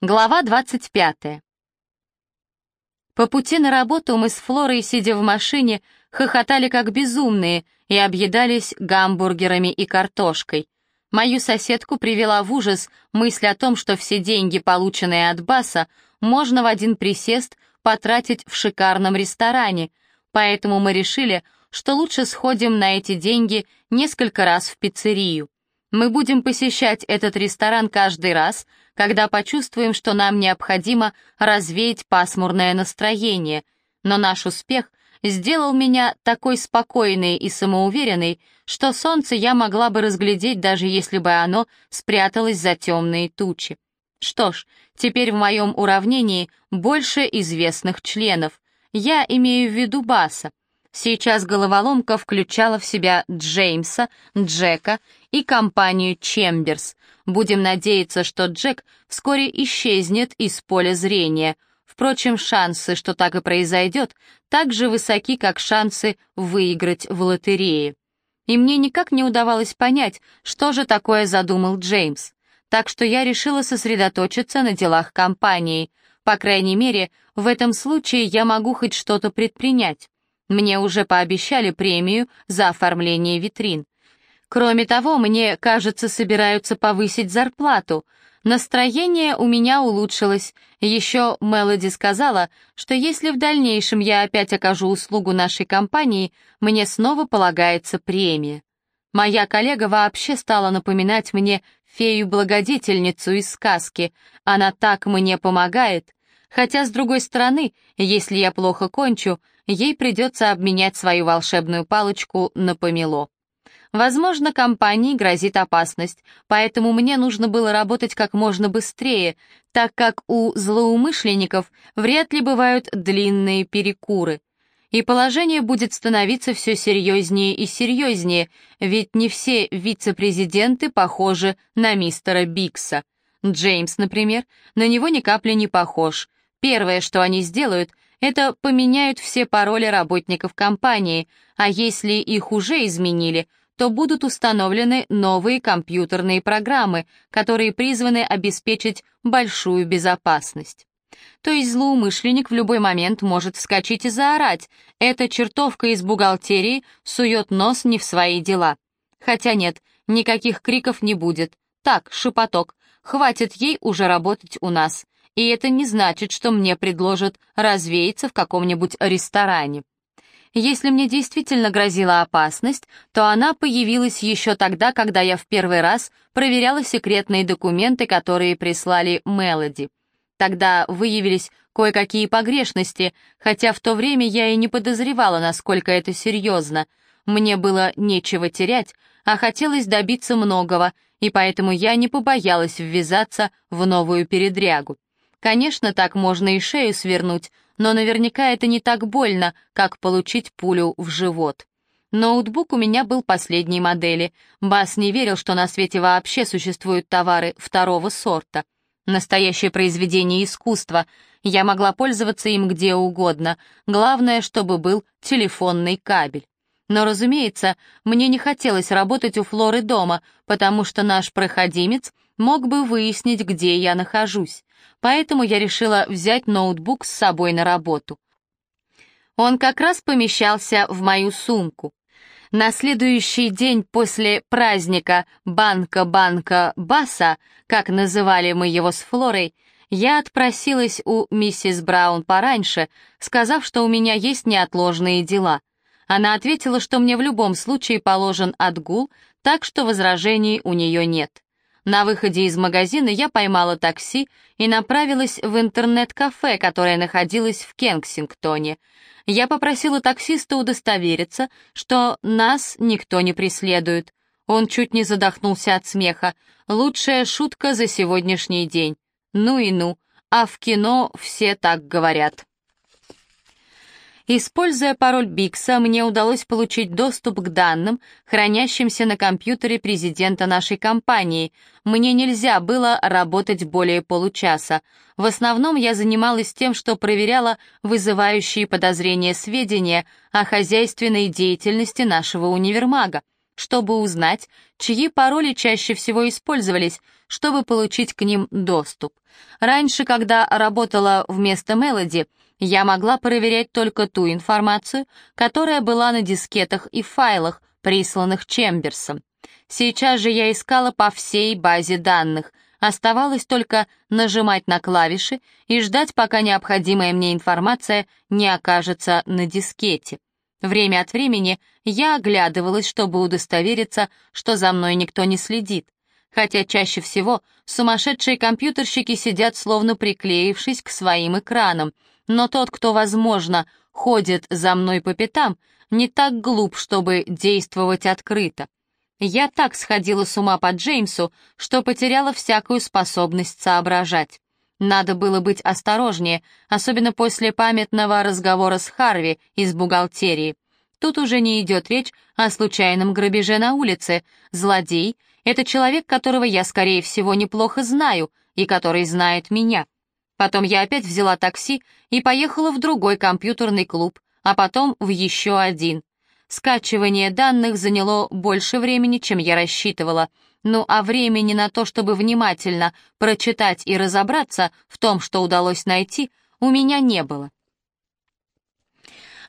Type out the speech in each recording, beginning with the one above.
Глава 25. По пути на работу мы с Флорой, сидя в машине, хохотали как безумные и объедались гамбургерами и картошкой. Мою соседку привела в ужас мысль о том, что все деньги, полученные от Баса, можно в один присест потратить в шикарном ресторане, поэтому мы решили, что лучше сходим на эти деньги несколько раз в пиццерию. Мы будем посещать этот ресторан каждый раз, когда почувствуем, что нам необходимо развеять пасмурное настроение, но наш успех сделал меня такой спокойной и самоуверенной, что солнце я могла бы разглядеть, даже если бы оно спряталось за темные тучи. Что ж, теперь в моем уравнении больше известных членов. Я имею в виду Баса. Сейчас головоломка включала в себя Джеймса, Джека и компанию Чемберс. Будем надеяться, что Джек вскоре исчезнет из поля зрения. Впрочем, шансы, что так и произойдет, так же высоки, как шансы выиграть в лотерее. И мне никак не удавалось понять, что же такое задумал Джеймс. Так что я решила сосредоточиться на делах компании. По крайней мере, в этом случае я могу хоть что-то предпринять. Мне уже пообещали премию за оформление витрин. Кроме того, мне, кажется, собираются повысить зарплату. Настроение у меня улучшилось. Еще Мелоди сказала, что если в дальнейшем я опять окажу услугу нашей компании, мне снова полагается премия. Моя коллега вообще стала напоминать мне фею-благодетельницу из сказки. Она так мне помогает. Хотя, с другой стороны, если я плохо кончу, ей придется обменять свою волшебную палочку на помело. Возможно, компании грозит опасность, поэтому мне нужно было работать как можно быстрее, так как у злоумышленников вряд ли бывают длинные перекуры. И положение будет становиться все серьезнее и серьезнее, ведь не все вице-президенты похожи на мистера Бикса. Джеймс, например, на него ни капли не похож. Первое, что они сделают, это поменяют все пароли работников компании, а если их уже изменили, то будут установлены новые компьютерные программы, которые призваны обеспечить большую безопасность. То есть злоумышленник в любой момент может вскочить и заорать. Эта чертовка из бухгалтерии сует нос не в свои дела. Хотя нет, никаких криков не будет. Так, шепоток. Хватит ей уже работать у нас. И это не значит, что мне предложат развеяться в каком-нибудь ресторане. Если мне действительно грозила опасность, то она появилась еще тогда, когда я в первый раз проверяла секретные документы, которые прислали Мелоди. Тогда выявились кое-какие погрешности, хотя в то время я и не подозревала, насколько это серьезно. Мне было нечего терять, а хотелось добиться многого, и поэтому я не побоялась ввязаться в новую передрягу. Конечно, так можно и шею свернуть, но наверняка это не так больно, как получить пулю в живот. Ноутбук у меня был последней модели. Бас не верил, что на свете вообще существуют товары второго сорта. Настоящее произведение искусства. Я могла пользоваться им где угодно. Главное, чтобы был телефонный кабель. Но, разумеется, мне не хотелось работать у Флоры дома, потому что наш проходимец мог бы выяснить, где я нахожусь. Поэтому я решила взять ноутбук с собой на работу. Он как раз помещался в мою сумку. На следующий день после праздника Банка-Банка-Баса, как называли мы его с Флорой, я отпросилась у миссис Браун пораньше, сказав, что у меня есть неотложные дела. Она ответила, что мне в любом случае положен отгул, так что возражений у нее нет. На выходе из магазина я поймала такси и направилась в интернет-кафе, которое находилось в Кенсингтоне. Я попросила таксиста удостовериться, что нас никто не преследует. Он чуть не задохнулся от смеха. Лучшая шутка за сегодняшний день. Ну и ну, а в кино все так говорят. Используя пароль Бикса, мне удалось получить доступ к данным, хранящимся на компьютере президента нашей компании. Мне нельзя было работать более получаса. В основном я занималась тем, что проверяла вызывающие подозрения сведения о хозяйственной деятельности нашего универмага. чтобы узнать, чьи пароли чаще всего использовались, чтобы получить к ним доступ. Раньше, когда работала вместо Мелоди, я могла проверять только ту информацию, которая была на дискетах и файлах, присланных Чемберсом. Сейчас же я искала по всей базе данных. Оставалось только нажимать на клавиши и ждать, пока необходимая мне информация не окажется на дискете. Время от времени я оглядывалась, чтобы удостовериться, что за мной никто не следит. Хотя чаще всего сумасшедшие компьютерщики сидят словно приклеившись к своим экранам, но тот, кто, возможно, ходит за мной по пятам, не так глуп, чтобы действовать открыто. Я так сходила с ума по Джеймсу, что потеряла всякую способность соображать. Надо было быть осторожнее, особенно после памятного разговора с Харви из бухгалтерии. Тут уже не идет речь о случайном грабеже на улице. Злодей — это человек, которого я, скорее всего, неплохо знаю и который знает меня. Потом я опять взяла такси и поехала в другой компьютерный клуб, а потом в еще один. Скачивание данных заняло больше времени, чем я рассчитывала — ну а времени на то, чтобы внимательно прочитать и разобраться в том, что удалось найти, у меня не было.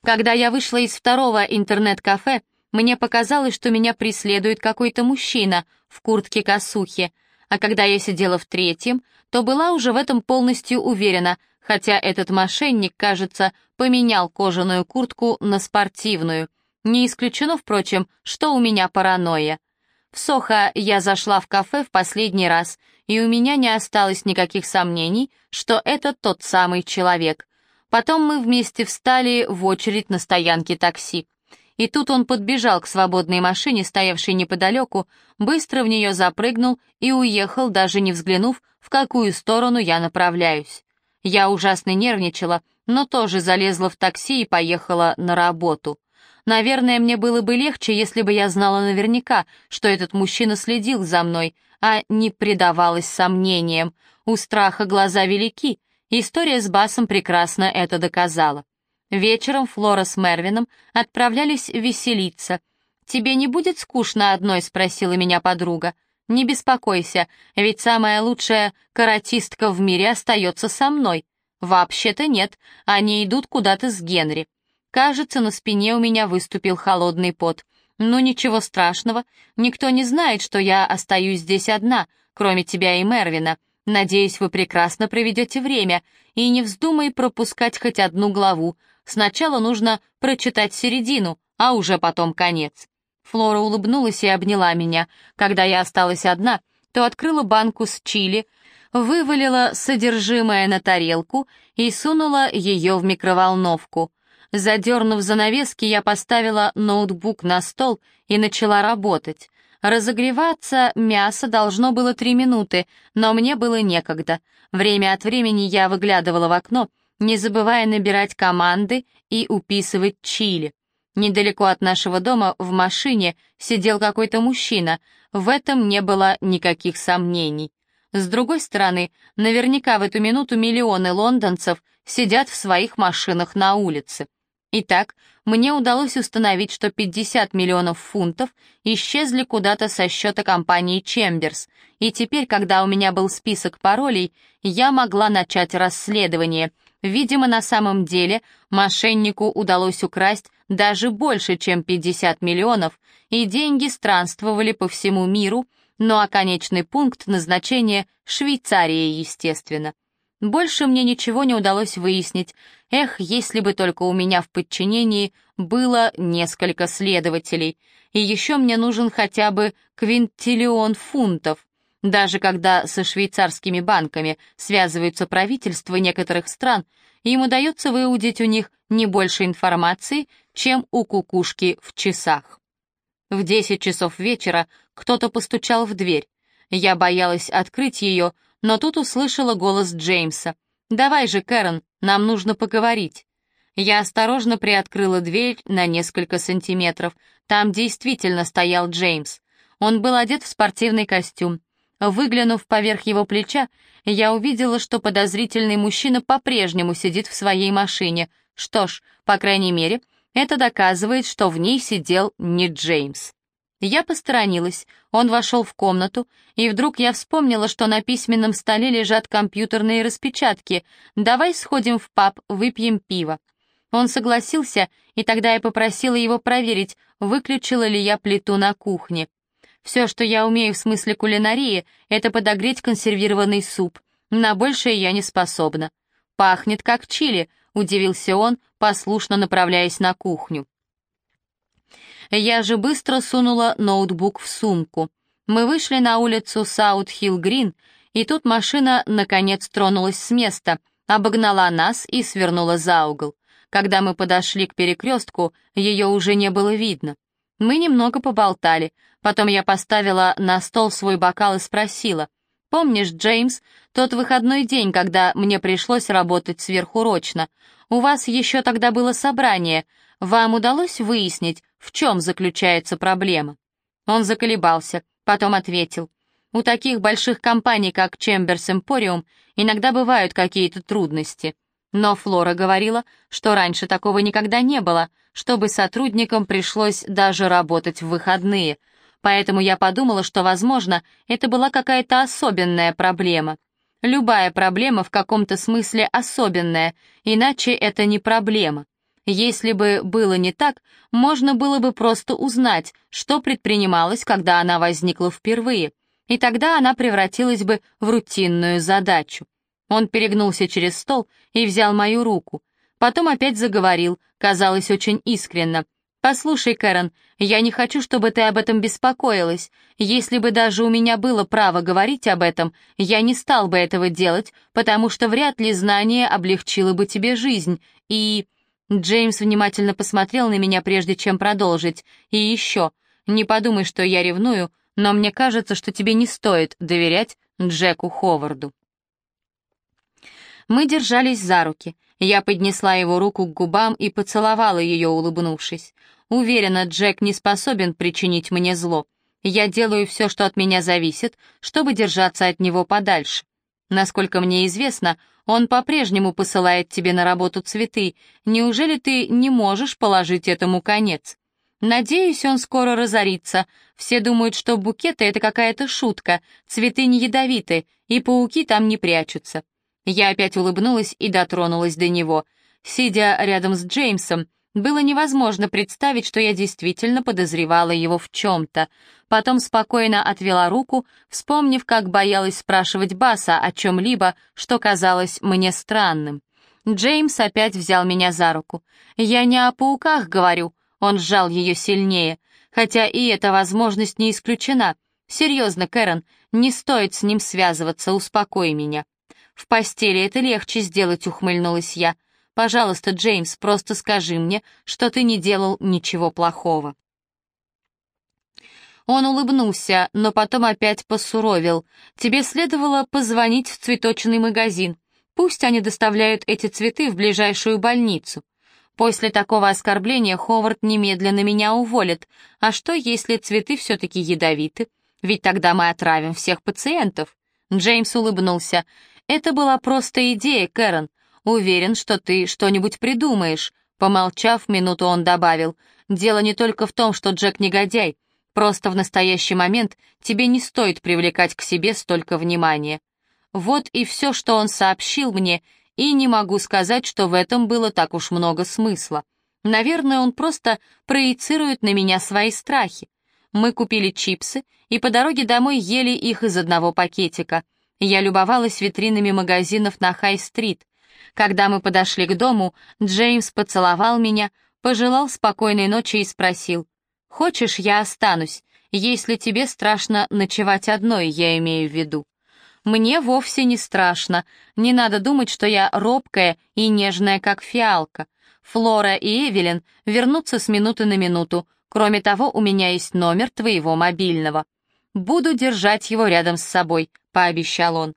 Когда я вышла из второго интернет-кафе, мне показалось, что меня преследует какой-то мужчина в куртке-косухе, а когда я сидела в третьем, то была уже в этом полностью уверена, хотя этот мошенник, кажется, поменял кожаную куртку на спортивную. Не исключено, впрочем, что у меня паранойя. В Сохо я зашла в кафе в последний раз, и у меня не осталось никаких сомнений, что это тот самый человек. Потом мы вместе встали в очередь на стоянке такси. И тут он подбежал к свободной машине, стоявшей неподалеку, быстро в нее запрыгнул и уехал, даже не взглянув, в какую сторону я направляюсь. Я ужасно нервничала, но тоже залезла в такси и поехала на работу. Наверное, мне было бы легче, если бы я знала наверняка, что этот мужчина следил за мной, а не предавалась сомнениям. У страха глаза велики. История с Басом прекрасно это доказала. Вечером Флора с Мервином отправлялись веселиться. «Тебе не будет скучно одной?» — спросила меня подруга. «Не беспокойся, ведь самая лучшая каратистка в мире остается со мной». «Вообще-то нет, они идут куда-то с Генри. Кажется, на спине у меня выступил холодный пот. «Ну, ничего страшного, никто не знает, что я остаюсь здесь одна, кроме тебя и Мервина. Надеюсь, вы прекрасно проведете время, и не вздумай пропускать хоть одну главу. Сначала нужно прочитать середину, а уже потом конец». Флора улыбнулась и обняла меня. Когда я осталась одна, то открыла банку с чили, вывалила содержимое на тарелку и сунула ее в микроволновку. Задернув занавески, я поставила ноутбук на стол и начала работать. Разогреваться мясо должно было три минуты, но мне было некогда. Время от времени я выглядывала в окно, не забывая набирать команды и уписывать чили. Недалеко от нашего дома в машине сидел какой-то мужчина, в этом не было никаких сомнений. С другой стороны, наверняка в эту минуту миллионы лондонцев сидят в своих машинах на улице. Итак, мне удалось установить, что 50 миллионов фунтов исчезли куда-то со счета компании Чемберс, и теперь, когда у меня был список паролей, я могла начать расследование. Видимо, на самом деле мошеннику удалось украсть даже больше, чем 50 миллионов, и деньги странствовали по всему миру, ну а конечный пункт назначения — Швейцария, естественно. Больше мне ничего не удалось выяснить. Эх, если бы только у меня в подчинении было несколько следователей. И еще мне нужен хотя бы квинтиллион фунтов. Даже когда со швейцарскими банками связываются правительства некоторых стран, им удается выудить у них не больше информации, чем у кукушки в часах. В десять часов вечера кто-то постучал в дверь. Я боялась открыть ее, но тут услышала голос Джеймса. «Давай же, Кэрон, нам нужно поговорить». Я осторожно приоткрыла дверь на несколько сантиметров. Там действительно стоял Джеймс. Он был одет в спортивный костюм. Выглянув поверх его плеча, я увидела, что подозрительный мужчина по-прежнему сидит в своей машине. Что ж, по крайней мере, это доказывает, что в ней сидел не Джеймс. Я посторонилась, он вошел в комнату, и вдруг я вспомнила, что на письменном столе лежат компьютерные распечатки. «Давай сходим в паб, выпьем пиво». Он согласился, и тогда я попросила его проверить, выключила ли я плиту на кухне. Все, что я умею в смысле кулинарии, это подогреть консервированный суп. На большее я не способна. «Пахнет как чили», — удивился он, послушно направляясь на кухню. Я же быстро сунула ноутбук в сумку. Мы вышли на улицу Саут-Хилл-Грин, и тут машина, наконец, тронулась с места, обогнала нас и свернула за угол. Когда мы подошли к перекрестку, ее уже не было видно. Мы немного поболтали, потом я поставила на стол свой бокал и спросила, «Помнишь, Джеймс, тот выходной день, когда мне пришлось работать сверхурочно? У вас еще тогда было собрание. Вам удалось выяснить, в чем заключается проблема? Он заколебался, потом ответил. У таких больших компаний, как Chambers Emporium, иногда бывают какие-то трудности. Но Флора говорила, что раньше такого никогда не было, чтобы сотрудникам пришлось даже работать в выходные. Поэтому я подумала, что, возможно, это была какая-то особенная проблема. Любая проблема в каком-то смысле особенная, иначе это не проблема. Если бы было не так, можно было бы просто узнать, что предпринималось, когда она возникла впервые, и тогда она превратилась бы в рутинную задачу. Он перегнулся через стол и взял мою руку. Потом опять заговорил, казалось очень искренно. «Послушай, Кэрон, я не хочу, чтобы ты об этом беспокоилась. Если бы даже у меня было право говорить об этом, я не стал бы этого делать, потому что вряд ли знание облегчило бы тебе жизнь. И...» Джеймс внимательно посмотрел на меня, прежде чем продолжить. «И еще, не подумай, что я ревную, но мне кажется, что тебе не стоит доверять Джеку Ховарду». Мы держались за руки. Я поднесла его руку к губам и поцеловала ее, улыбнувшись. Уверена, Джек не способен причинить мне зло. Я делаю все, что от меня зависит, чтобы держаться от него подальше. Насколько мне известно, он по-прежнему посылает тебе на работу цветы. Неужели ты не можешь положить этому конец? Надеюсь, он скоро разорится. Все думают, что букеты — это какая-то шутка, цветы не ядовиты, и пауки там не прячутся. Я опять улыбнулась и дотронулась до него. Сидя рядом с Джеймсом, было невозможно представить, что я действительно подозревала его в чем-то. Потом спокойно отвела руку, вспомнив, как боялась спрашивать Баса о чем-либо, что казалось мне странным. Джеймс опять взял меня за руку. «Я не о пауках говорю», — он сжал ее сильнее, хотя и эта возможность не исключена. «Серьезно, Кэрон, не стоит с ним связываться, успокой меня». «В постели это легче сделать», — ухмыльнулась я. Пожалуйста, Джеймс, просто скажи мне, что ты не делал ничего плохого». Он улыбнулся, но потом опять посуровил. «Тебе следовало позвонить в цветочный магазин. Пусть они доставляют эти цветы в ближайшую больницу. После такого оскорбления Ховард немедленно меня уволит. А что, если цветы все-таки ядовиты? Ведь тогда мы отравим всех пациентов». Джеймс улыбнулся. «Это была просто идея, Кэрон. Уверен, что ты что-нибудь придумаешь». Помолчав минуту, он добавил, «Дело не только в том, что Джек негодяй. Просто в настоящий момент тебе не стоит привлекать к себе столько внимания». Вот и все, что он сообщил мне, и не могу сказать, что в этом было так уж много смысла. Наверное, он просто проецирует на меня свои страхи. Мы купили чипсы и по дороге домой ели их из одного пакетика. Я любовалась витринами магазинов на Хай-стрит. Когда мы подошли к дому, Джеймс поцеловал меня, пожелал спокойной ночи и спросил, «Хочешь, я останусь, если тебе страшно ночевать одной, я имею в виду?» «Мне вовсе не страшно. Не надо думать, что я робкая и нежная, как фиалка. Флора и Эвелин вернутся с минуты на минуту. Кроме того, у меня есть номер твоего мобильного. Буду держать его рядом с собой», — пообещал он.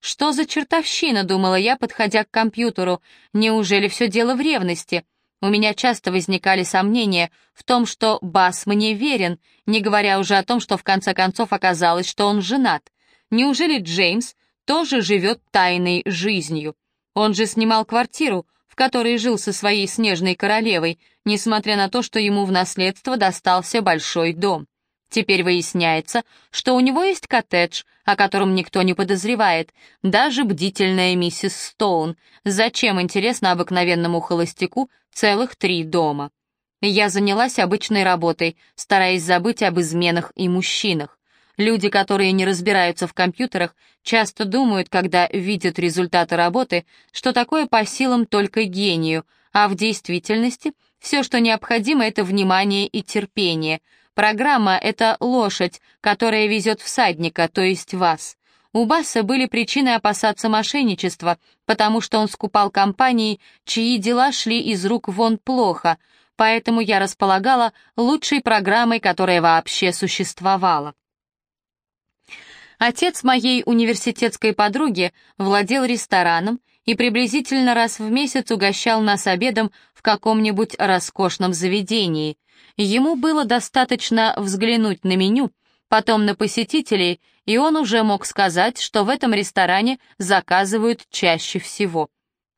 «Что за чертовщина?» — думала я, подходя к компьютеру. «Неужели все дело в ревности?» У меня часто возникали сомнения в том, что Бас мне верен, не говоря уже о том, что в конце концов оказалось, что он женат. Неужели Джеймс тоже живет тайной жизнью? Он же снимал квартиру, в которой жил со своей снежной королевой, несмотря на то, что ему в наследство достался большой дом. Теперь выясняется, что у него есть коттедж, о котором никто не подозревает, даже бдительная миссис Стоун. Зачем, интересно, обыкновенному холостяку целых три дома? Я занялась обычной работой, стараясь забыть об изменах и мужчинах. Люди, которые не разбираются в компьютерах, часто думают, когда видят результаты работы, что такое по силам только гению, а в действительности все, что необходимо, это внимание и терпение — Программа — это лошадь, которая везет всадника, то есть вас. У Басса были причины опасаться мошенничества, потому что он скупал компании, чьи дела шли из рук вон плохо, поэтому я располагала лучшей программой, которая вообще существовала. Отец моей университетской подруги владел рестораном и приблизительно раз в месяц угощал нас обедом в каком-нибудь роскошном заведении. Ему было достаточно взглянуть на меню, потом на посетителей, и он уже мог сказать, что в этом ресторане заказывают чаще всего.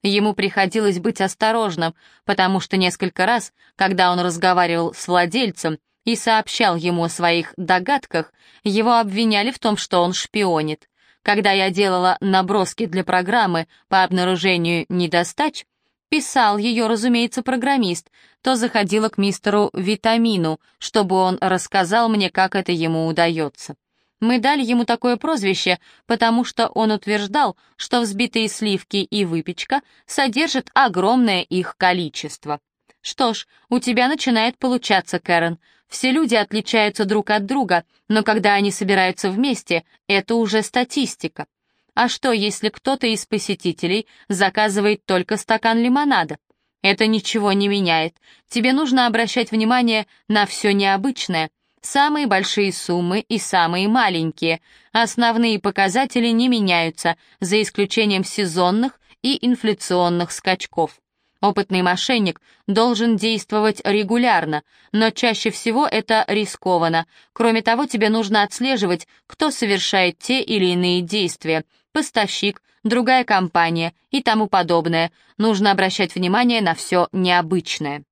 Ему приходилось быть осторожным, потому что несколько раз, когда он разговаривал с владельцем и сообщал ему о своих догадках, его обвиняли в том, что он шпионит. Когда я делала наброски для программы по обнаружению недостач, писал ее, разумеется, программист, то заходила к мистеру Витамину, чтобы он рассказал мне, как это ему удается. Мы дали ему такое прозвище, потому что он утверждал, что взбитые сливки и выпечка содержат огромное их количество. Что ж, у тебя начинает получаться, Кэрон. Все люди отличаются друг от друга, но когда они собираются вместе, это уже статистика. А что, если кто-то из посетителей заказывает только стакан лимонада? Это ничего не меняет. Тебе нужно обращать внимание на все необычное. Самые большие суммы и самые маленькие. Основные показатели не меняются, за исключением сезонных и инфляционных скачков. Опытный мошенник должен действовать регулярно, но чаще всего это рискованно. Кроме того, тебе нужно отслеживать, кто совершает те или иные действия. Поставщик, другая компания и тому подобное. Нужно обращать внимание на все необычное.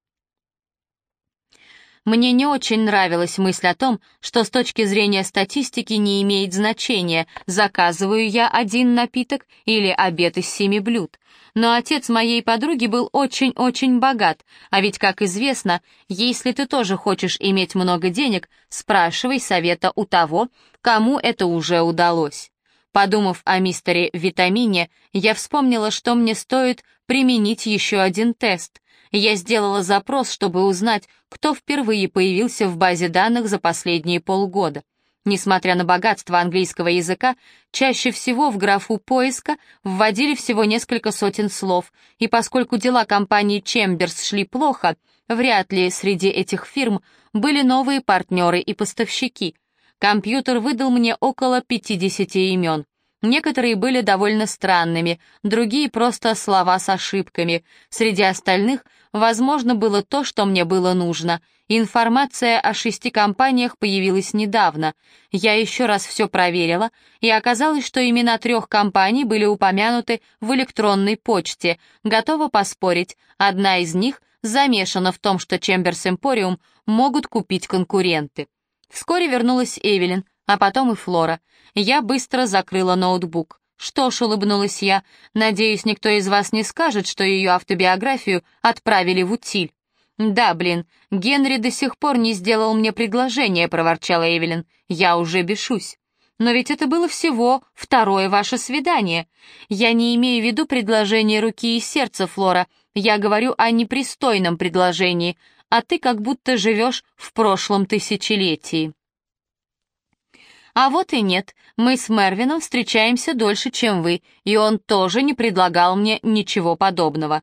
Мне не очень нравилась мысль о том, что с точки зрения статистики не имеет значения, заказываю я один напиток или обед из семи блюд. Но отец моей подруги был очень-очень богат, а ведь, как известно, если ты тоже хочешь иметь много денег, спрашивай совета у того, кому это уже удалось. Подумав о мистере Витамине, я вспомнила, что мне стоит применить еще один тест. Я сделала запрос, чтобы узнать, кто впервые появился в базе данных за последние полгода. Несмотря на богатство английского языка, чаще всего в графу поиска вводили всего несколько сотен слов, и поскольку дела компании Чемберс шли плохо, вряд ли среди этих фирм были новые партнеры и поставщики — Компьютер выдал мне около 50 имен. Некоторые были довольно странными, другие просто слова с ошибками. Среди остальных, возможно, было то, что мне было нужно. Информация о шести компаниях появилась недавно. Я еще раз все проверила, и оказалось, что имена трех компаний были упомянуты в электронной почте. Готова поспорить, одна из них замешана в том, что Чемберс Эмпориум могут купить конкуренты. Вскоре вернулась Эвелин, а потом и Флора. Я быстро закрыла ноутбук. «Что ж», — улыбнулась я, — «надеюсь, никто из вас не скажет, что ее автобиографию отправили в утиль». «Да, блин, Генри до сих пор не сделал мне предложение», — проворчала Эвелин. «Я уже бешусь». «Но ведь это было всего второе ваше свидание. Я не имею в виду предложение руки и сердца, Флора. Я говорю о непристойном предложении, а ты как будто живешь в прошлом тысячелетии. А вот и нет, мы с Мервином встречаемся дольше, чем вы, и он тоже не предлагал мне ничего подобного.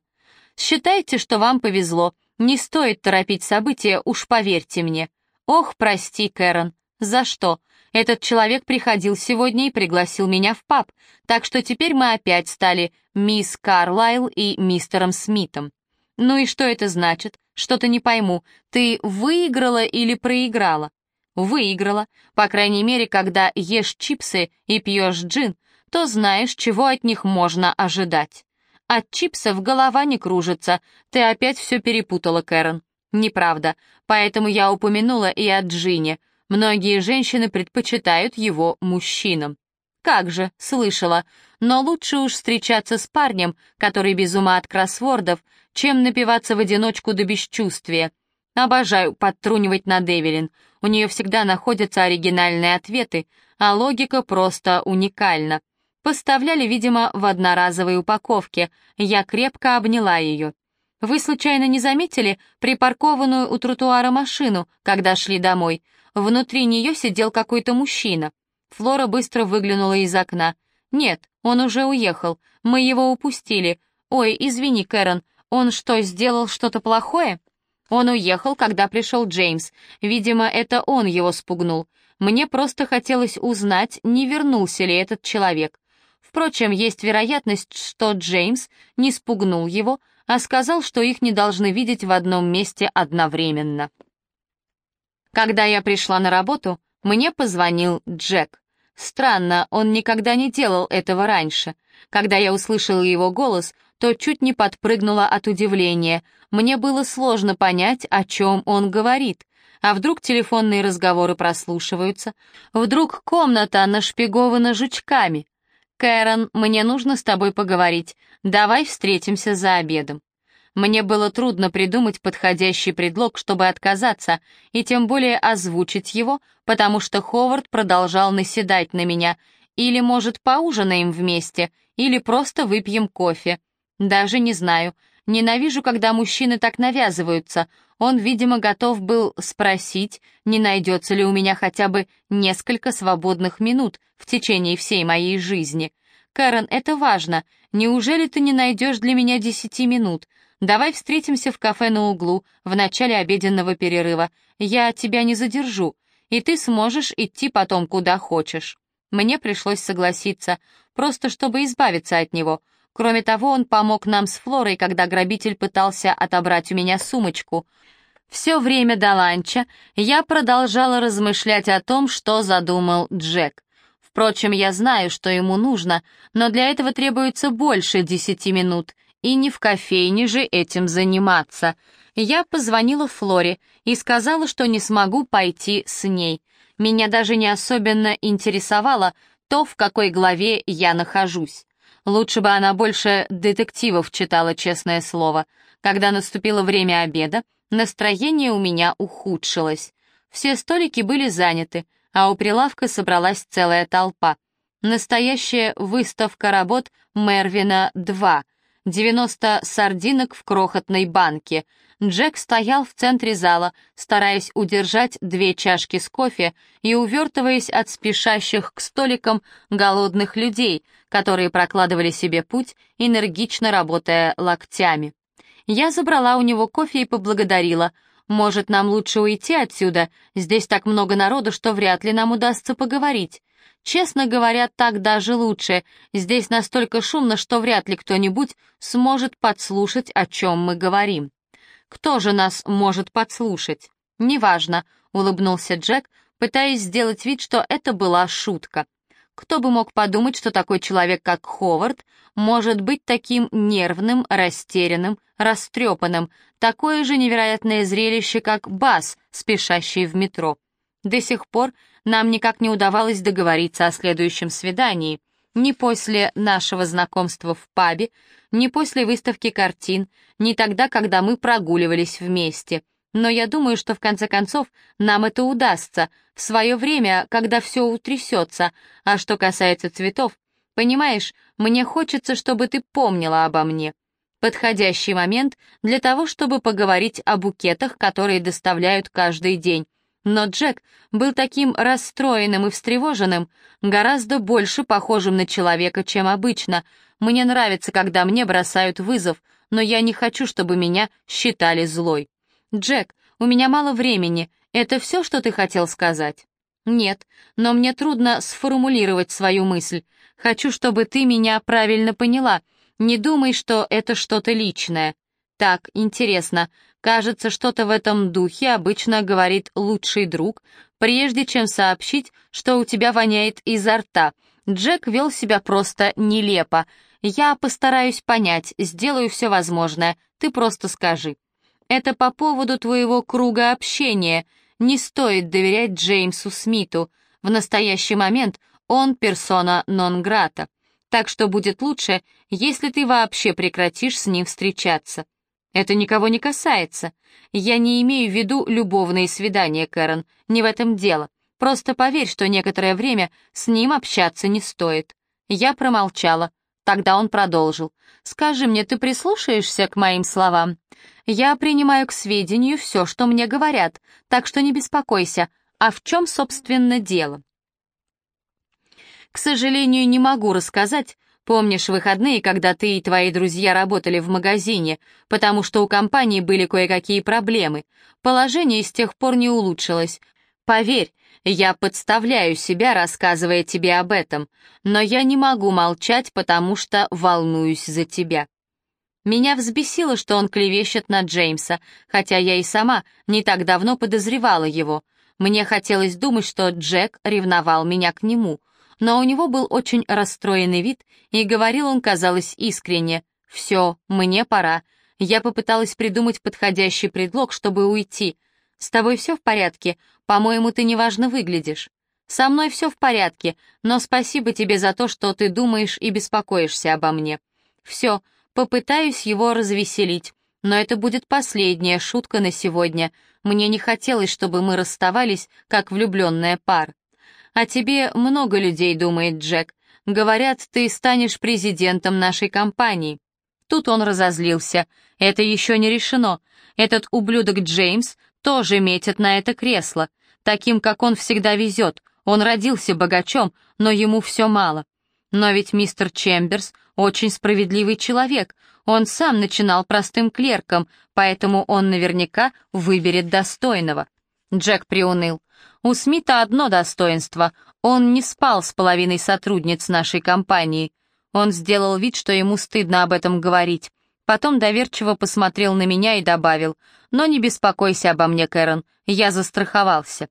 Считайте, что вам повезло, не стоит торопить события, уж поверьте мне. Ох, прости, Кэрон. За что? Этот человек приходил сегодня и пригласил меня в паб, так что теперь мы опять стали мисс Карлайл и мистером Смитом. Ну и что это значит? Что-то не пойму. Ты выиграла или проиграла? Выиграла. По крайней мере, когда ешь чипсы и пьешь джин, то знаешь, чего от них можно ожидать. От чипсов голова не кружится. Ты опять все перепутала, Кэрон. Неправда. Поэтому я упомянула и о джине. Многие женщины предпочитают его мужчинам. Как же, слышала, но лучше уж встречаться с парнем, который без ума от кроссвордов, чем напиваться в одиночку до бесчувствия. Обожаю подтрунивать на Девилин. У нее всегда находятся оригинальные ответы, а логика просто уникальна. Поставляли, видимо, в одноразовой упаковке. Я крепко обняла ее. Вы случайно не заметили припаркованную у тротуара машину, когда шли домой? Внутри нее сидел какой-то мужчина. Флора быстро выглянула из окна. «Нет, он уже уехал. Мы его упустили. Ой, извини, Кэрон, он что, сделал что-то плохое?» Он уехал, когда пришел Джеймс. Видимо, это он его спугнул. Мне просто хотелось узнать, не вернулся ли этот человек. Впрочем, есть вероятность, что Джеймс не спугнул его, а сказал, что их не должны видеть в одном месте одновременно. Когда я пришла на работу, мне позвонил Джек. Странно, он никогда не делал этого раньше. Когда я услышала его голос, то чуть не подпрыгнула от удивления. Мне было сложно понять, о чем он говорит. А вдруг телефонные разговоры прослушиваются? Вдруг комната нашпигована жучками? «Кэрон, мне нужно с тобой поговорить. Давай встретимся за обедом». Мне было трудно придумать подходящий предлог, чтобы отказаться, и тем более озвучить его, потому что Ховард продолжал наседать на меня. Или, может, поужинаем вместе, или просто выпьем кофе. Даже не знаю. Ненавижу, когда мужчины так навязываются. Он, видимо, готов был спросить, не найдется ли у меня хотя бы несколько свободных минут в течение всей моей жизни. «Кэрон, это важно. Неужели ты не найдешь для меня десяти минут? Давай встретимся в кафе на углу в начале обеденного перерыва. Я тебя не задержу, и ты сможешь идти потом куда хочешь». Мне пришлось согласиться, просто чтобы избавиться от него. Кроме того, он помог нам с Флорой, когда грабитель пытался отобрать у меня сумочку. Все время до ланча я продолжала размышлять о том, что задумал Джек. Впрочем, я знаю, что ему нужно, но для этого требуется больше десяти минут, и не в кофейне же этим заниматься. Я позвонила Флоре и сказала, что не смогу пойти с ней. Меня даже не особенно интересовало то, в какой главе я нахожусь. Лучше бы она больше детективов читала, честное слово. Когда наступило время обеда, настроение у меня ухудшилось. Все столики были заняты, а у прилавка собралась целая толпа. Настоящая выставка работ Мервина-2, 90 сардинок в крохотной банке. Джек стоял в центре зала, стараясь удержать две чашки с кофе и увертываясь от спешащих к столикам голодных людей, которые прокладывали себе путь, энергично работая локтями. Я забрала у него кофе и поблагодарила. «Может, нам лучше уйти отсюда? Здесь так много народу, что вряд ли нам удастся поговорить». Честно говоря, так даже лучше. Здесь настолько шумно, что вряд ли кто-нибудь сможет подслушать, о чем мы говорим. Кто же нас может подслушать? Неважно, улыбнулся Джек, пытаясь сделать вид, что это была шутка. Кто бы мог подумать, что такой человек, как Ховард, может быть таким нервным, растерянным, растрепанным, такое же невероятное зрелище, как Бас, спешащий в метро. До сих пор нам никак не удавалось договориться о следующем свидании. Ни после нашего знакомства в пабе, ни после выставки картин, ни тогда, когда мы прогуливались вместе. Но я думаю, что в конце концов нам это удастся, в свое время, когда все утрясется. А что касается цветов, понимаешь, мне хочется, чтобы ты помнила обо мне. Подходящий момент для того, чтобы поговорить о букетах, которые доставляют каждый день. Но Джек был таким расстроенным и встревоженным, гораздо больше похожим на человека, чем обычно. Мне нравится, когда мне бросают вызов, но я не хочу, чтобы меня считали злой. «Джек, у меня мало времени. Это все, что ты хотел сказать?» «Нет, но мне трудно сформулировать свою мысль. Хочу, чтобы ты меня правильно поняла. Не думай, что это что-то личное. Так, интересно, кажется, что-то в этом духе обычно говорит лучший друг, прежде чем сообщить, что у тебя воняет изо рта. Джек вел себя просто нелепо. Я постараюсь понять, сделаю все возможное, ты просто скажи. Это по поводу твоего круга общения. не стоит доверять Джеймсу Смиту. В настоящий момент он персона нон-грата. Так что будет лучше, если ты вообще прекратишь с ним встречаться. Это никого не касается. Я не имею в виду любовные свидания, Кэрон, не в этом дело. Просто поверь, что некоторое время с ним общаться не стоит. Я промолчала. Тогда он продолжил. «Скажи мне, ты прислушаешься к моим словам? Я принимаю к сведению все, что мне говорят, так что не беспокойся. А в чем, собственно, дело?» «К сожалению, не могу рассказать, Помнишь выходные, когда ты и твои друзья работали в магазине, потому что у компании были кое-какие проблемы? Положение с тех пор не улучшилось. Поверь, я подставляю себя, рассказывая тебе об этом, но я не могу молчать, потому что волнуюсь за тебя. Меня взбесило, что он клевещет на Джеймса, хотя я и сама не так давно подозревала его. Мне хотелось думать, что Джек ревновал меня к нему — но у него был очень расстроенный вид, и говорил он, казалось, искренне. «Все, мне пора». Я попыталась придумать подходящий предлог, чтобы уйти. «С тобой все в порядке? По-моему, ты неважно выглядишь». «Со мной все в порядке, но спасибо тебе за то, что ты думаешь и беспокоишься обо мне». «Все, попытаюсь его развеселить, но это будет последняя шутка на сегодня. Мне не хотелось, чтобы мы расставались, как влюбленная пара. «О тебе много людей думает Джек. Говорят, ты станешь президентом нашей компании». Тут он разозлился. «Это еще не решено. Этот ублюдок Джеймс тоже метит на это кресло. Таким, как он, всегда везет. Он родился богачом, но ему все мало. Но ведь мистер Чемберс очень справедливый человек. Он сам начинал простым клерком, поэтому он наверняка выберет достойного». Джек приуныл. У Смита одно достоинство — он не спал с половиной сотрудниц нашей компании. Он сделал вид, что ему стыдно об этом говорить. Потом доверчиво посмотрел на меня и добавил, «Но не беспокойся обо мне, Кэрон, я застраховался».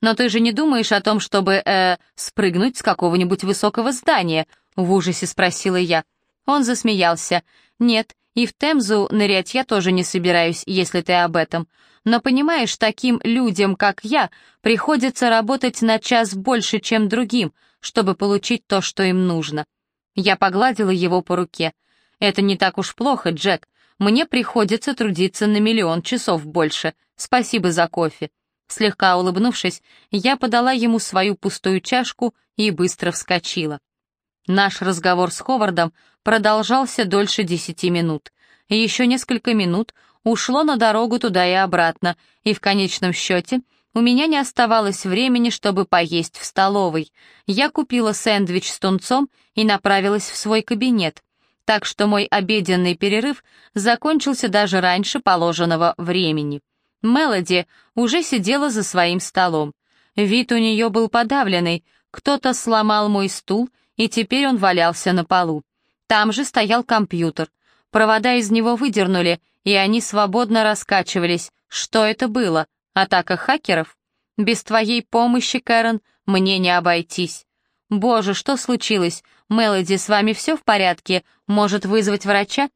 «Но ты же не думаешь о том, чтобы, э, спрыгнуть с какого-нибудь высокого здания?» — в ужасе спросила я. Он засмеялся. «Нет, и в Темзу нырять я тоже не собираюсь, если ты об этом. Но понимаешь, таким людям, как я, приходится работать на час больше, чем другим, чтобы получить то, что им нужно. Я погладила его по руке. Это не так уж плохо, Джек. Мне приходится трудиться на миллион часов больше. Спасибо за кофе. Слегка улыбнувшись, я подала ему свою пустую чашку и быстро вскочила. Наш разговор с Ховардом продолжался дольше десяти минут. Еще несколько минут ушло на дорогу туда и обратно, и в конечном счете у меня не оставалось времени, чтобы поесть в столовой. Я купила сэндвич с тунцом и направилась в свой кабинет. Так что мой обеденный перерыв закончился даже раньше положенного времени. Мелоди уже сидела за своим столом. Вид у нее был подавленный, кто-то сломал мой стул, и теперь он валялся на полу. Там же стоял компьютер. Провода из него выдернули, и они свободно раскачивались. Что это было? Атака хакеров? Без твоей помощи, Кэрон, мне не обойтись. Боже, что случилось? Мелоди, с вами все в порядке? Может вызвать врача?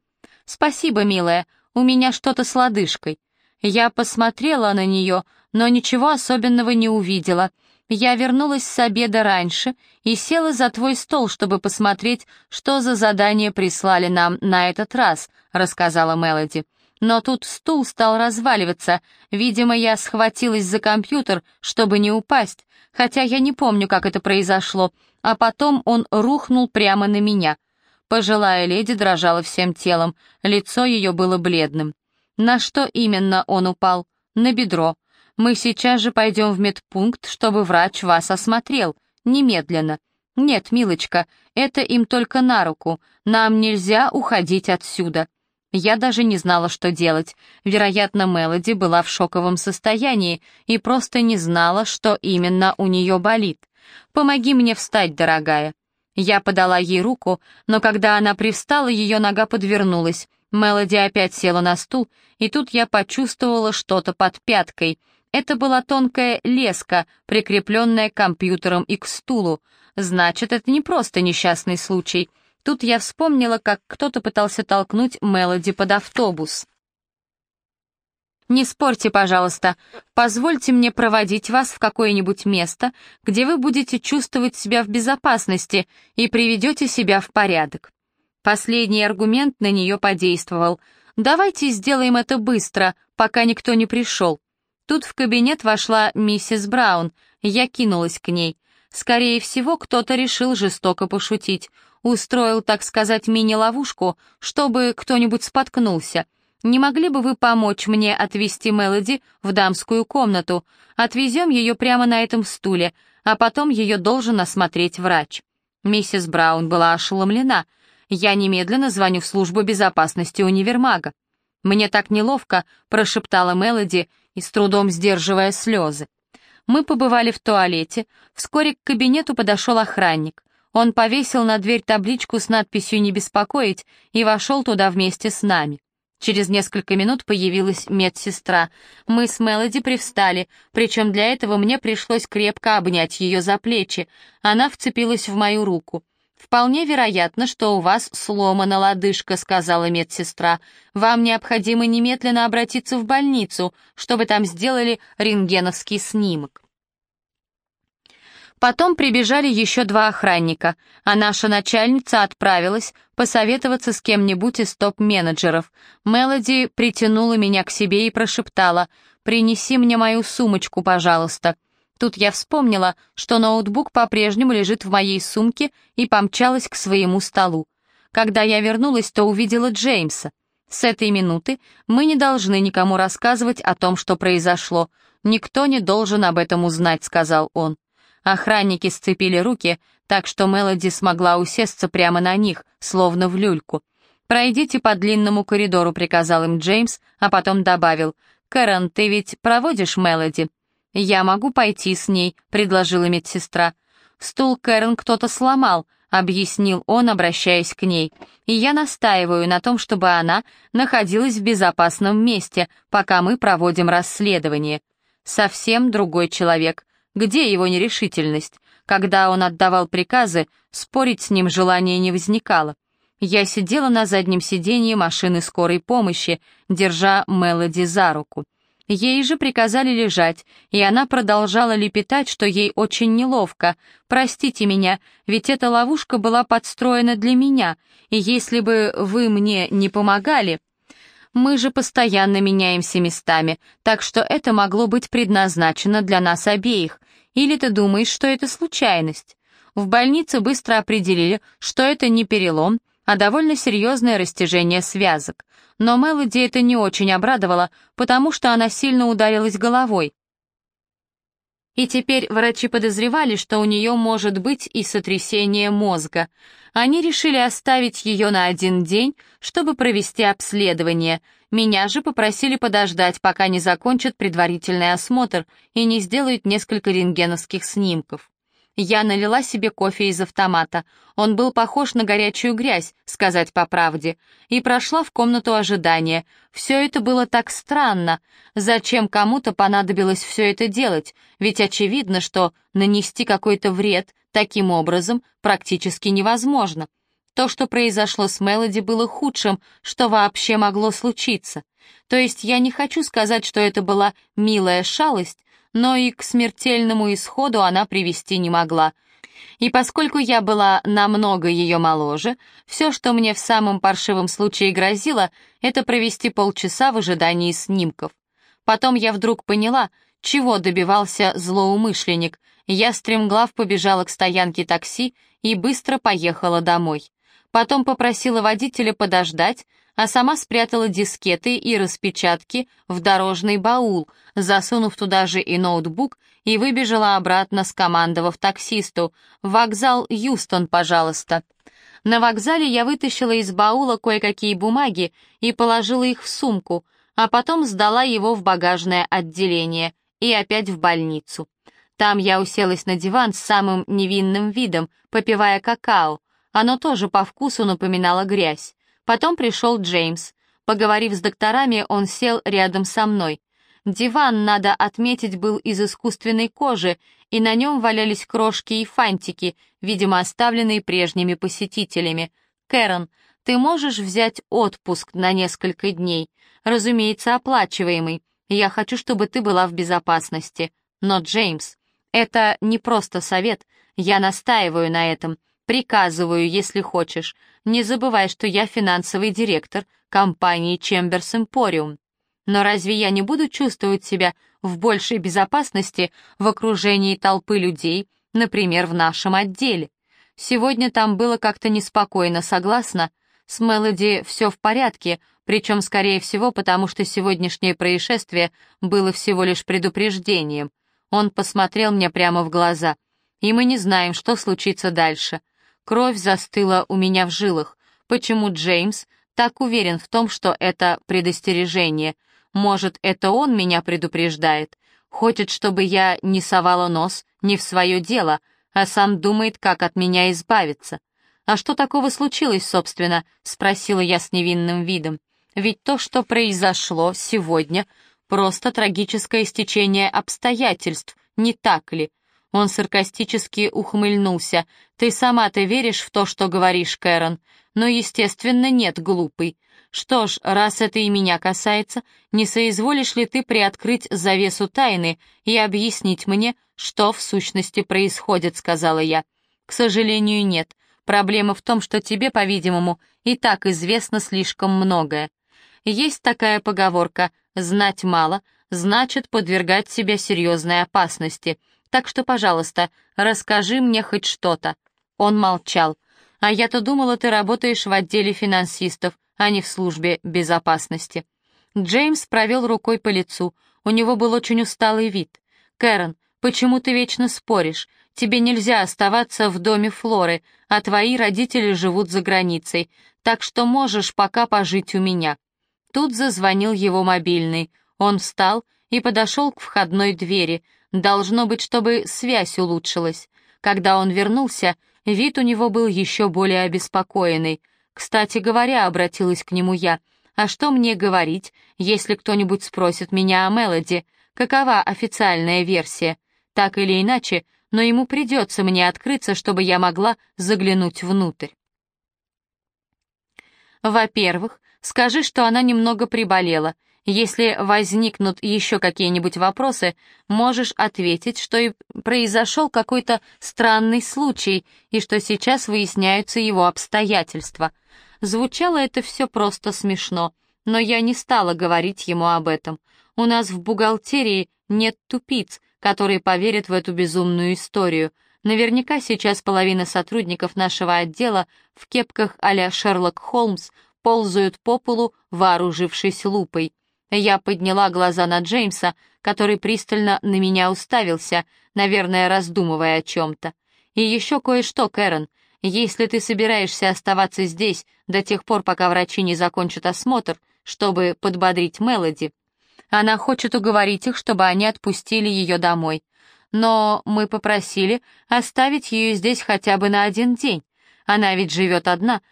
Спасибо, милая, у меня что-то с лодыжкой. Я посмотрела на нее, но ничего особенного не увидела. Я вернулась с обеда раньше и села за твой стол, чтобы посмотреть, что за задание прислали нам на этот раз, рассказала Мелоди. Но тут стул стал разваливаться. Видимо, я схватилась за компьютер, чтобы не упасть, хотя я не помню, как это произошло, а потом он рухнул прямо на меня. Пожилая леди дрожала всем телом, лицо ее было бледным. На что именно он упал? На бедро. Мы сейчас же пойдем в медпункт, чтобы врач вас осмотрел. Немедленно. Нет, милочка, это им только на руку. Нам нельзя уходить отсюда. Я даже не знала, что делать. Вероятно, Мелоди была в шоковом состоянии и просто не знала, что именно у нее болит. «Помоги мне встать, дорогая». Я подала ей руку, но когда она привстала, ее нога подвернулась. Мелоди опять села на стул, и тут я почувствовала что-то под пяткой. Это была тонкая леска, прикрепленная к компьютерам и к стулу. Значит, это не просто несчастный случай — Тут я вспомнила, как кто-то пытался толкнуть Мелоди под автобус. Не спорьте, пожалуйста. Позвольте мне проводить вас в какое-нибудь место, где вы будете чувствовать себя в безопасности и приведете себя в порядок. Последний аргумент на нее подействовал. «Давайте сделаем это быстро, пока никто не пришел». Тут в кабинет вошла миссис Браун. Я кинулась к ней. Скорее всего, кто-то решил жестоко пошутить. Устроил, так сказать, мини-ловушку, чтобы кто-нибудь споткнулся. Не могли бы вы помочь мне отвезти Мелоди в дамскую комнату? Отвезем ее прямо на этом стуле, а потом ее должен осмотреть врач». Миссис Браун была ошеломлена. «Я немедленно звоню в службу безопасности универмага». «Мне так неловко», — прошептала Мелоди и с трудом сдерживая слезы. Мы побывали в туалете. Вскоре к кабинету подошел охранник. Он повесил на дверь табличку с надписью «Не беспокоить» и вошел туда вместе с нами. Через несколько минут появилась медсестра. Мы с Мелоди привстали, причем для этого мне пришлось крепко обнять ее за плечи. Она вцепилась в мою руку. «Вполне вероятно, что у вас сломана лодыжка», — сказала медсестра. «Вам необходимо немедленно обратиться в больницу, чтобы там сделали рентгеновский снимок». Потом прибежали еще два охранника, а наша начальница отправилась посоветоваться с кем-нибудь из топ-менеджеров. Мелоди притянула меня к себе и прошептала «Принеси мне мою сумочку, пожалуйста». Тут я вспомнила, что ноутбук по-прежнему лежит в моей сумке и помчалась к своему столу. Когда я вернулась, то увидела Джеймса. С этой минуты мы не должны никому рассказывать о том, что произошло. Никто не должен об этом узнать, сказал он. Охранники сцепили руки, так что Мелоди смогла усесться прямо на них, словно в люльку. «Пройдите по длинному коридору», — приказал им Джеймс, а потом добавил. «Кэрон, ты ведь проводишь Мелоди?» «Я могу пойти с ней», — предложила медсестра. «Стул Кэрон кто-то сломал», — объяснил он, обращаясь к ней. «И я настаиваю на том, чтобы она находилась в безопасном месте, пока мы проводим расследование». Совсем другой человек. Где его нерешительность? Когда он отдавал приказы, спорить с ним желания не возникало. Я сидела на заднем сиденье машины скорой помощи, держа Мелоди за руку. Ей же приказали лежать, и она продолжала лепетать, что ей очень неловко. «Простите меня, ведь эта ловушка была подстроена для меня, и если бы вы мне не помогали...» Мы же постоянно меняемся местами, так что это могло быть предназначено для нас обеих. Или ты думаешь, что это случайность? В больнице быстро определили, что это не перелом, а довольно серьезное растяжение связок. Но Мелоди это не очень обрадовало, потому что она сильно ударилась головой. И теперь врачи подозревали, что у нее может быть и сотрясение мозга. Они решили оставить ее на один день, чтобы провести обследование. Меня же попросили подождать, пока не закончат предварительный осмотр и не сделают несколько рентгеновских снимков. Я налила себе кофе из автомата. Он был похож на горячую грязь, сказать по правде, и прошла в комнату ожидания. Все это было так странно. Зачем кому-то понадобилось все это делать? Ведь очевидно, что нанести какой-то вред таким образом практически невозможно. То, что произошло с Мелоди, было худшим, что вообще могло случиться. То есть я не хочу сказать, что это была милая шалость, но и к смертельному исходу она привести не могла. И поскольку я была намного ее моложе, все, что мне в самом паршивом случае грозило, это провести полчаса в ожидании снимков. Потом я вдруг поняла, чего добивался злоумышленник. Я стремглав побежала к стоянке такси и быстро поехала домой. Потом попросила водителя подождать, а сама спрятала дискеты и распечатки в дорожный баул, засунув туда же и ноутбук, и выбежала обратно, скомандовав таксисту «Вокзал Юстон, пожалуйста». На вокзале я вытащила из баула кое-какие бумаги и положила их в сумку, а потом сдала его в багажное отделение и опять в больницу. Там я уселась на диван с самым невинным видом, попивая какао. Оно тоже по вкусу напоминало грязь. Потом пришел Джеймс. Поговорив с докторами, он сел рядом со мной. Диван, надо отметить, был из искусственной кожи, и на нем валялись крошки и фантики, видимо, оставленные прежними посетителями. «Кэрон, ты можешь взять отпуск на несколько дней? Разумеется, оплачиваемый. Я хочу, чтобы ты была в безопасности. Но, Джеймс, это не просто совет. Я настаиваю на этом. Приказываю, если хочешь. Не забывай, что я финансовый директор компании Chambers Emporium. Но разве я не буду чувствовать себя в большей безопасности в окружении толпы людей, например, в нашем отделе? Сегодня там было как-то неспокойно, согласна? С Мелоди все в порядке, причем, скорее всего, потому что сегодняшнее происшествие было всего лишь предупреждением. Он посмотрел мне прямо в глаза. И мы не знаем, что случится дальше. Кровь застыла у меня в жилах. Почему Джеймс так уверен в том, что это предостережение? Может, это он меня предупреждает? Хочет, чтобы я не совала нос не в свое дело, а сам думает, как от меня избавиться. «А что такого случилось, собственно?» — спросила я с невинным видом. «Ведь то, что произошло сегодня, просто трагическое стечение обстоятельств, не так ли?» Он саркастически ухмыльнулся. «Ты сама-то веришь в то, что говоришь, Кэрон? Но, естественно, нет, глупый. Что ж, раз это и меня касается, не соизволишь ли ты приоткрыть завесу тайны и объяснить мне, что в сущности происходит?» — сказала я. «К сожалению, нет. Проблема в том, что тебе, по-видимому, и так известно слишком многое. Есть такая поговорка «знать мало», значит подвергать себя серьезной опасности — так что, пожалуйста, расскажи мне хоть что-то». Он молчал. «А я-то думала, ты работаешь в отделе финансистов, а не в службе безопасности». Джеймс провел рукой по лицу. У него был очень усталый вид. «Кэрон, почему ты вечно споришь? Тебе нельзя оставаться в доме Флоры, а твои родители живут за границей, так что можешь пока пожить у меня». Тут зазвонил его мобильный. Он встал и подошел к входной двери, Должно быть, чтобы связь улучшилась. Когда он вернулся, вид у него был еще более обеспокоенный. «Кстати говоря», — обратилась к нему я, «а что мне говорить, если кто-нибудь спросит меня о Мелоди? Какова официальная версия? Так или иначе, но ему придется мне открыться, чтобы я могла заглянуть внутрь». «Во-первых, скажи, что она немного приболела», если возникнут еще какие-нибудь вопросы, можешь ответить, что и произошел какой-то странный случай, и что сейчас выясняются его обстоятельства. Звучало это все просто смешно, но я не стала говорить ему об этом. У нас в бухгалтерии нет тупиц, которые поверят в эту безумную историю. Наверняка сейчас половина сотрудников нашего отдела в кепках а-ля Шерлок Холмс ползают по полу, вооружившись лупой. Я подняла глаза на Джеймса, который пристально на меня уставился, наверное, раздумывая о чем-то. «И еще кое-что, Кэрон. Если ты собираешься оставаться здесь до тех пор, пока врачи не закончат осмотр, чтобы подбодрить Мелоди, она хочет уговорить их, чтобы они отпустили ее домой. Но мы попросили оставить ее здесь хотя бы на один день. Она ведь живет одна,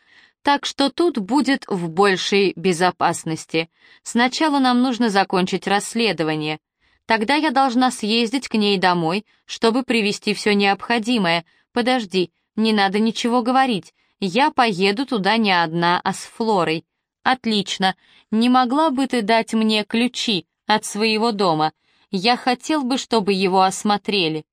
так что тут будет в большей безопасности. Сначала нам нужно закончить расследование. Тогда я должна съездить к ней домой, чтобы привезти все необходимое. Подожди, не надо ничего говорить. Я поеду туда не одна, а с Флорой. Отлично. Не могла бы ты дать мне ключи от своего дома? Я хотел бы, чтобы его осмотрели.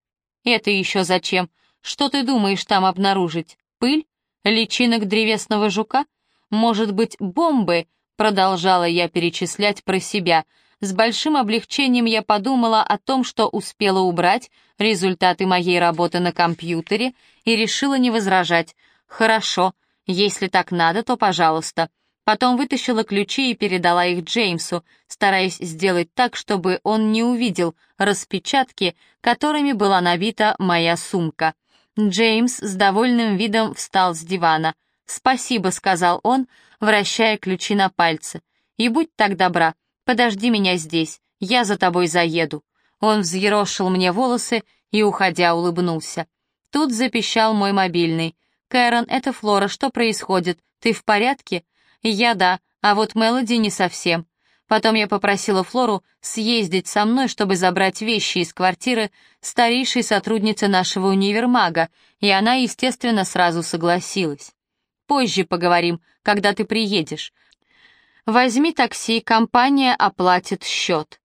Это еще зачем? Что ты думаешь там обнаружить? Пыль? Личинок древесного жука? Может быть, бомбы? Продолжала я перечислять про себя. С большим облегчением я подумала о том, что успела убрать результаты моей работы на компьютере и решила не возражать. Хорошо, если так надо, то пожалуйста. Потом вытащила ключи и передала их Джеймсу, стараясь сделать так, чтобы он не увидел распечатки, которыми была набита моя сумка. Джеймс с довольным видом встал с дивана. «Спасибо», — сказал он, вращая ключи на пальце. «И будь так добра, подожди меня здесь, я за тобой заеду». Он взъерошил мне волосы и, уходя, улыбнулся. Тут запищал мой мобильный. «Кэрон, это Флора, что происходит? Ты в порядке?» «Я да, а вот Мелоди не совсем. Потом я попросила Флору съездить со мной, чтобы забрать вещи из квартиры старейшей сотрудницы нашего универмага, и она, естественно, сразу согласилась. Позже поговорим, когда ты приедешь. Возьми такси, компания оплатит счет.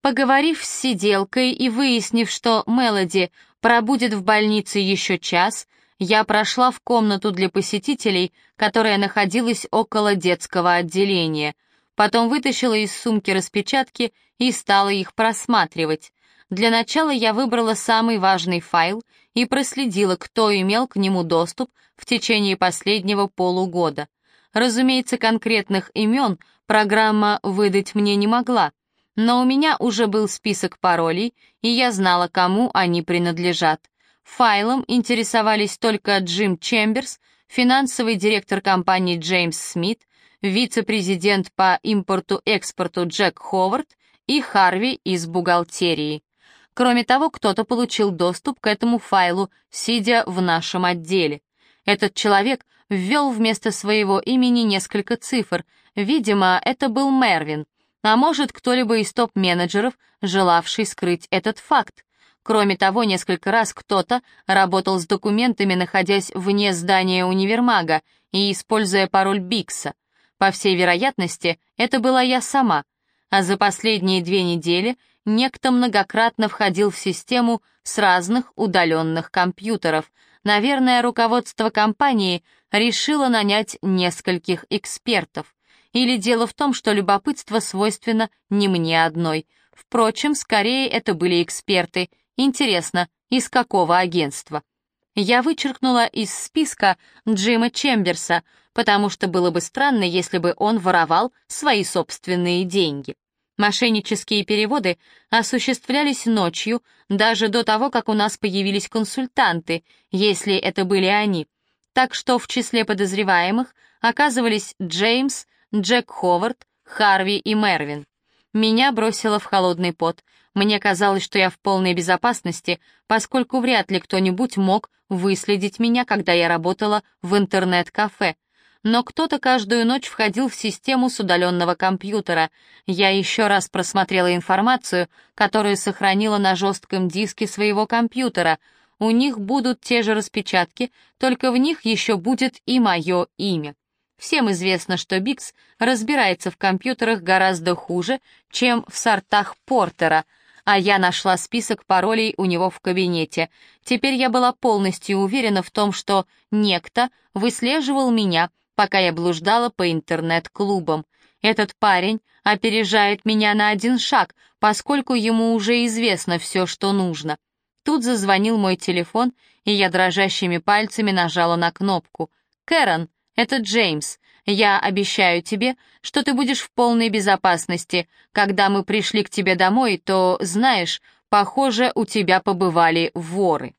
Поговорив с сиделкой и выяснив, что Мелоди пробудет в больнице еще час, я прошла в комнату для посетителей, которая находилась около детского отделения. Потом вытащила из сумки распечатки и стала их просматривать. Для начала я выбрала самый важный файл и проследила, кто имел к нему доступ в течение последнего полугода. Разумеется, конкретных имен программа выдать мне не могла, но у меня уже был список паролей, и я знала, кому они принадлежат. Файлом интересовались только Джим Чемберс, финансовый директор компании Джеймс Смит, вице-президент по импорту-экспорту Джек Ховард и Харви из бухгалтерии. Кроме того, кто-то получил доступ к этому файлу, сидя в нашем отделе. Этот человек ввел вместо своего имени несколько цифр. Видимо, это был Мервин. А может, кто-либо из топ-менеджеров, желавший скрыть этот факт. Кроме того, несколько раз кто-то работал с документами, находясь вне здания универмага и используя пароль Бикса. По всей вероятности, это была я сама. А за последние две недели некто многократно входил в систему с разных удаленных компьютеров. Наверное, руководство компании решило нанять нескольких экспертов. Или дело в том, что любопытство свойственно не мне одной. Впрочем, скорее это были эксперты. Интересно, из какого агентства? Я вычеркнула из списка Джима Чемберса, потому что было бы странно, если бы он воровал свои собственные деньги. Мошеннические переводы осуществлялись ночью, даже до того, как у нас появились консультанты, если это были они. Так что в числе подозреваемых оказывались Джеймс, Джек Ховард, Харви и Мервин. Меня бросило в холодный пот. Мне казалось, что я в полной безопасности, поскольку вряд ли кто-нибудь мог выследить меня, когда я работала в интернет-кафе. Но кто-то каждую ночь входил в систему с удаленного компьютера. Я еще раз просмотрела информацию, которую сохранила на жестком диске своего компьютера. У них будут те же распечатки, только в них еще будет и мое имя. Всем известно, что Бикс разбирается в компьютерах гораздо хуже, чем в сортах Портера, а я нашла список паролей у него в кабинете. Теперь я была полностью уверена в том, что некто выслеживал меня, пока я блуждала по интернет-клубам. Этот парень опережает меня на один шаг, поскольку ему уже известно все, что нужно. Тут зазвонил мой телефон, и я дрожащими пальцами нажала на кнопку. «Кэрон!» Это Джеймс. Я обещаю тебе, что ты будешь в полной безопасности. Когда мы пришли к тебе домой, то, знаешь, похоже, у тебя побывали воры».